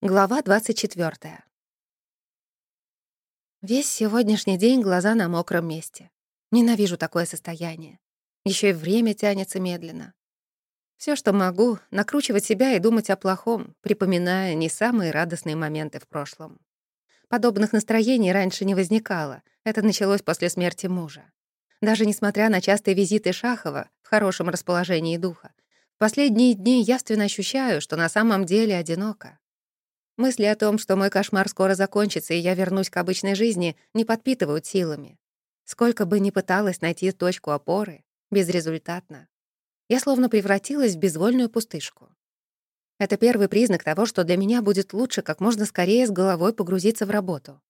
Глава 24. Весь сегодняшний день глаза на мокром месте. Ненавижу такое состояние. Еще и время тянется медленно. Все, что могу, накручивать себя и думать о плохом, припоминая не самые радостные моменты в прошлом. Подобных настроений раньше не возникало. Это началось после смерти мужа. Даже несмотря на частые визиты Шахова в хорошем расположении духа, в последние дни явственно ощущаю, что на самом деле одиноко. Мысли о том, что мой кошмар скоро закончится, и я вернусь к обычной жизни, не подпитывают силами. Сколько бы ни пыталась найти точку опоры, безрезультатно. Я словно превратилась в безвольную пустышку. Это первый признак того, что для меня будет лучше как можно скорее с головой погрузиться в работу.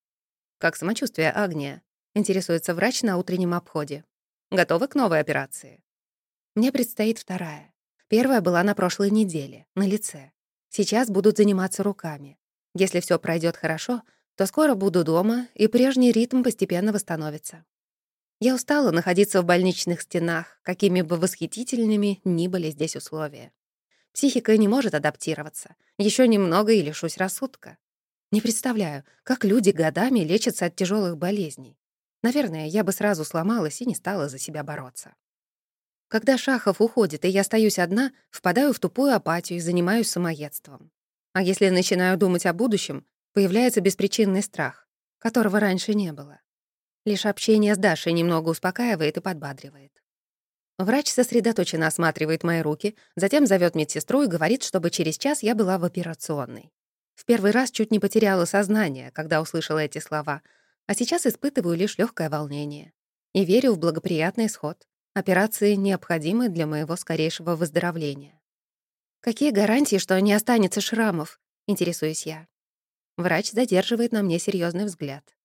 «Как самочувствие, Агния?» — интересуется врач на утреннем обходе. «Готовы к новой операции?» Мне предстоит вторая. Первая была на прошлой неделе, на лице. Сейчас будут заниматься руками. Если все пройдет хорошо, то скоро буду дома, и прежний ритм постепенно восстановится. Я устала находиться в больничных стенах, какими бы восхитительными ни были здесь условия. Психика не может адаптироваться. Еще немного и лишусь рассудка. Не представляю, как люди годами лечатся от тяжелых болезней. Наверное, я бы сразу сломалась и не стала за себя бороться. Когда Шахов уходит, и я остаюсь одна, впадаю в тупую апатию и занимаюсь самоедством. А если начинаю думать о будущем, появляется беспричинный страх, которого раньше не было. Лишь общение с Дашей немного успокаивает и подбадривает. Врач сосредоточенно осматривает мои руки, затем зовет медсестру и говорит, чтобы через час я была в операционной. В первый раз чуть не потеряла сознание, когда услышала эти слова, а сейчас испытываю лишь легкое волнение. И верю в благоприятный исход. Операции необходимы для моего скорейшего выздоровления. Какие гарантии, что не останется шрамов? Интересуюсь я. Врач задерживает на мне серьезный взгляд.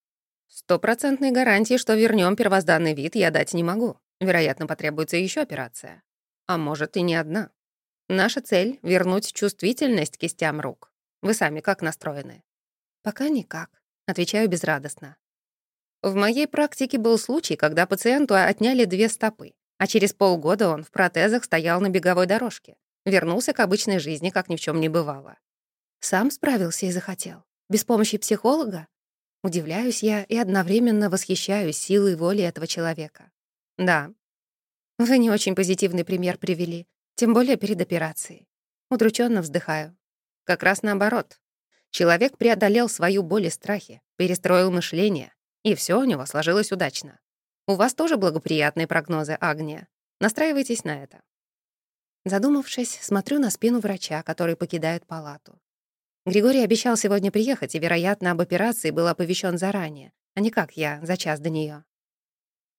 Стопроцентной гарантии, что вернем первозданный вид, я дать не могу. Вероятно, потребуется еще операция. А может, и не одна. Наша цель — вернуть чувствительность кистям рук. Вы сами как настроены? Пока никак, отвечаю безрадостно. В моей практике был случай, когда пациенту отняли две стопы а через полгода он в протезах стоял на беговой дорожке. Вернулся к обычной жизни, как ни в чем не бывало. Сам справился и захотел. Без помощи психолога? Удивляюсь я и одновременно восхищаюсь силой воли этого человека. Да. Вы не очень позитивный пример привели, тем более перед операцией. Удрученно вздыхаю. Как раз наоборот. Человек преодолел свою боль и страхи, перестроил мышление, и все у него сложилось удачно. У вас тоже благоприятные прогнозы, Агния. Настраивайтесь на это. Задумавшись, смотрю на спину врача, который покидает палату. Григорий обещал сегодня приехать, и, вероятно, об операции был оповещен заранее, а не как я, за час до нее.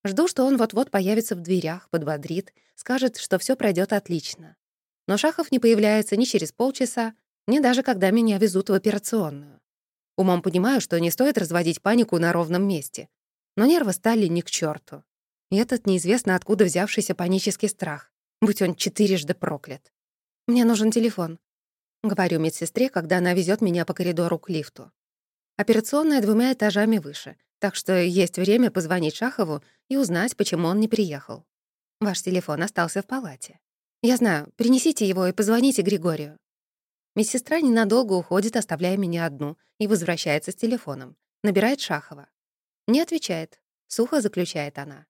Жду, что он вот-вот появится в дверях, подбодрит, скажет, что все пройдет отлично. Но Шахов не появляется ни через полчаса, ни даже когда меня везут в операционную. Умом понимаю, что не стоит разводить панику на ровном месте, но нервы стали ни к черту. И этот неизвестно откуда взявшийся панический страх, будь он четырежды проклят. «Мне нужен телефон», — говорю медсестре, когда она везет меня по коридору к лифту. Операционная двумя этажами выше, так что есть время позвонить Шахову и узнать, почему он не приехал. Ваш телефон остался в палате. Я знаю, принесите его и позвоните Григорию. Медсестра ненадолго уходит, оставляя меня одну, и возвращается с телефоном. Набирает Шахова. Не отвечает. Сухо заключает она.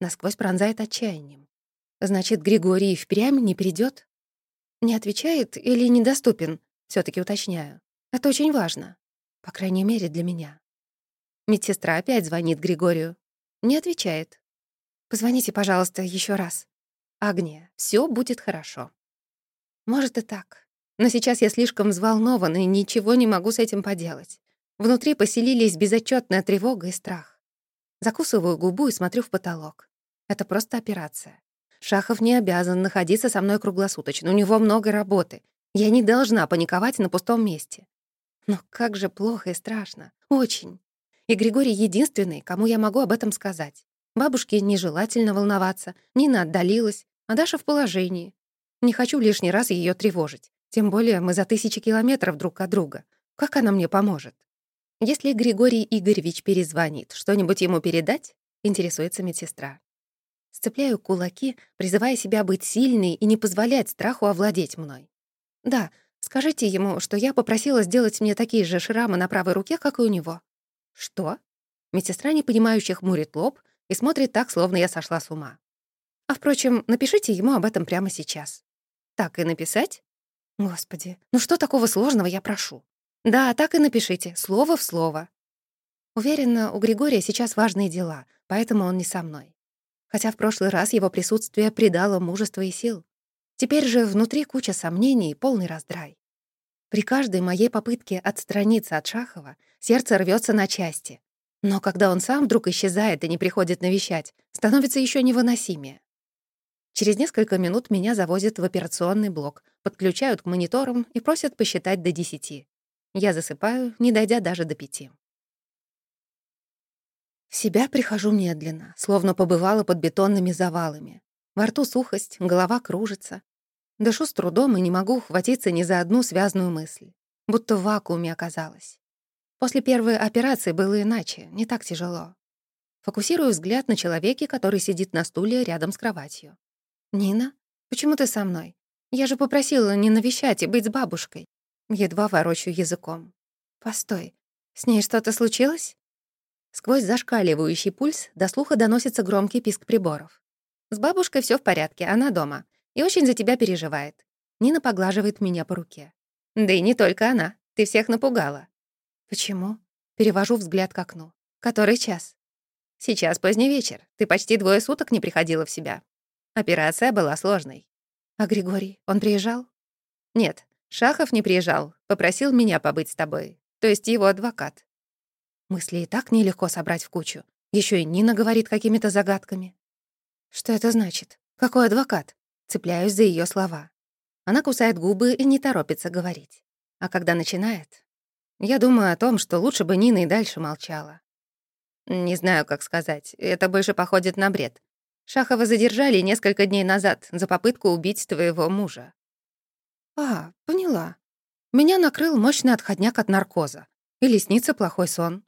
Насквозь пронзает отчаянием. Значит, Григорий впрямь не придет? Не отвечает или недоступен? все таки уточняю. Это очень важно. По крайней мере, для меня. Медсестра опять звонит Григорию. Не отвечает. Позвоните, пожалуйста, еще раз. Агния, все будет хорошо. Может и так. Но сейчас я слишком взволнована и ничего не могу с этим поделать. Внутри поселились безотчетная тревога и страх. Закусываю губу и смотрю в потолок. Это просто операция. Шахов не обязан находиться со мной круглосуточно, у него много работы. Я не должна паниковать на пустом месте. Но как же плохо и страшно. Очень. И Григорий единственный, кому я могу об этом сказать. Бабушке нежелательно волноваться, Нина отдалилась, а Даша в положении. Не хочу лишний раз ее тревожить. Тем более мы за тысячи километров друг от друга. Как она мне поможет? Если Григорий Игоревич перезвонит, что-нибудь ему передать? Интересуется медсестра. Сцепляю кулаки, призывая себя быть сильной и не позволять страху овладеть мной. Да, Скажите ему, что я попросила сделать мне такие же шрамы на правой руке, как и у него». «Что?» Медсестра, непонимающе хмурит лоб и смотрит так, словно я сошла с ума. «А, впрочем, напишите ему об этом прямо сейчас». «Так и написать?» «Господи, ну что такого сложного я прошу?» «Да, так и напишите, слово в слово». Уверена, у Григория сейчас важные дела, поэтому он не со мной. Хотя в прошлый раз его присутствие придало мужества и сил. Теперь же внутри куча сомнений и полный раздрай. При каждой моей попытке отстраниться от Шахова сердце рвется на части. Но когда он сам вдруг исчезает и не приходит навещать, становится еще невыносимее. Через несколько минут меня завозят в операционный блок, подключают к мониторам и просят посчитать до десяти. Я засыпаю, не дойдя даже до пяти. В себя прихожу медленно, словно побывала под бетонными завалами. Во рту сухость, голова кружится. Дышу с трудом и не могу ухватиться ни за одну связную мысль. Будто в вакууме оказалась. После первой операции было иначе, не так тяжело. Фокусирую взгляд на человеке, который сидит на стуле рядом с кроватью. «Нина, почему ты со мной? Я же попросила не навещать и быть с бабушкой». Едва ворочу языком. «Постой, с ней что-то случилось?» Сквозь зашкаливающий пульс до слуха доносится громкий писк приборов. «С бабушкой все в порядке, она дома. И очень за тебя переживает». Нина поглаживает меня по руке. «Да и не только она. Ты всех напугала». «Почему?» Перевожу взгляд к окну. «Который час?» «Сейчас поздний вечер. Ты почти двое суток не приходила в себя. Операция была сложной». «А Григорий, он приезжал?» «Нет, Шахов не приезжал. Попросил меня побыть с тобой. То есть его адвокат. Мысли и так нелегко собрать в кучу. Еще и Нина говорит какими-то загадками. Что это значит? Какой адвокат? Цепляюсь за ее слова. Она кусает губы и не торопится говорить. А когда начинает, я думаю о том, что лучше бы Нина и дальше молчала. Не знаю, как сказать. Это больше походит на бред. Шахова задержали несколько дней назад за попытку убить твоего мужа. А, поняла. Меня накрыл мощный отходняк от наркоза. Или снится плохой сон.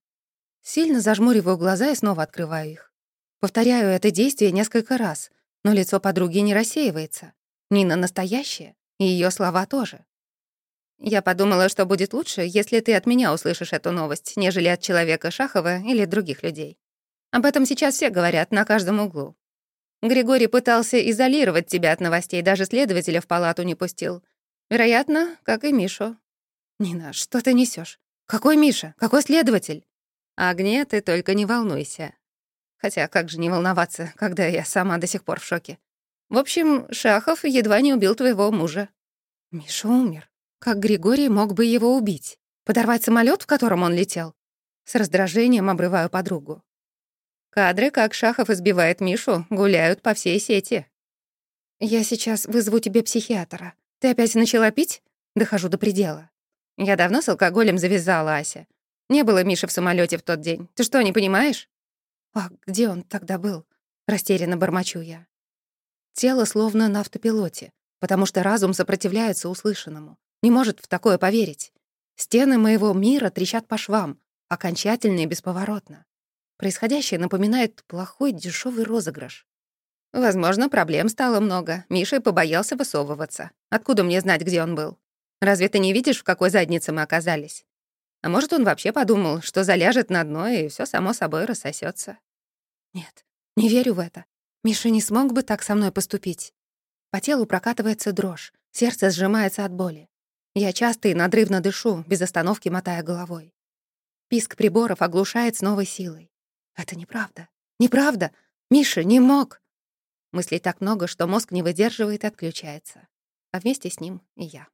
Сильно зажмуриваю глаза и снова открываю их. Повторяю это действие несколько раз, но лицо подруги не рассеивается. Нина настоящая, и ее слова тоже. Я подумала, что будет лучше, если ты от меня услышишь эту новость, нежели от человека Шахова или других людей. Об этом сейчас все говорят на каждом углу. Григорий пытался изолировать тебя от новостей, даже следователя в палату не пустил. Вероятно, как и Мишу. Нина, что ты несешь? Какой Миша? Какой следователь? Агне, ты только не волнуйся. Хотя как же не волноваться, когда я сама до сих пор в шоке. В общем, Шахов едва не убил твоего мужа. Миша умер. Как Григорий мог бы его убить? Подорвать самолет, в котором он летел? С раздражением обрываю подругу. Кадры, как Шахов избивает Мишу, гуляют по всей сети. Я сейчас вызову тебе психиатра. Ты опять начала пить? Дохожу до предела. Я давно с алкоголем завязала, Ася. Не было Миши в самолете в тот день. Ты что, не понимаешь? А где он тогда был? Растерянно бормочу я. Тело словно на автопилоте, потому что разум сопротивляется услышанному. Не может в такое поверить. Стены моего мира трещат по швам, окончательно и бесповоротно. Происходящее напоминает плохой дешевый розыгрыш. Возможно, проблем стало много. Миша побоялся высовываться. Откуда мне знать, где он был? Разве ты не видишь, в какой заднице мы оказались? А может, он вообще подумал, что заляжет на дно, и все само собой рассосется. Нет, не верю в это. Миша не смог бы так со мной поступить. По телу прокатывается дрожь, сердце сжимается от боли. Я часто и надрывно дышу, без остановки мотая головой. Писк приборов оглушает с новой силой. Это неправда. Неправда. Миша не мог. Мыслей так много, что мозг не выдерживает и отключается. А вместе с ним и я.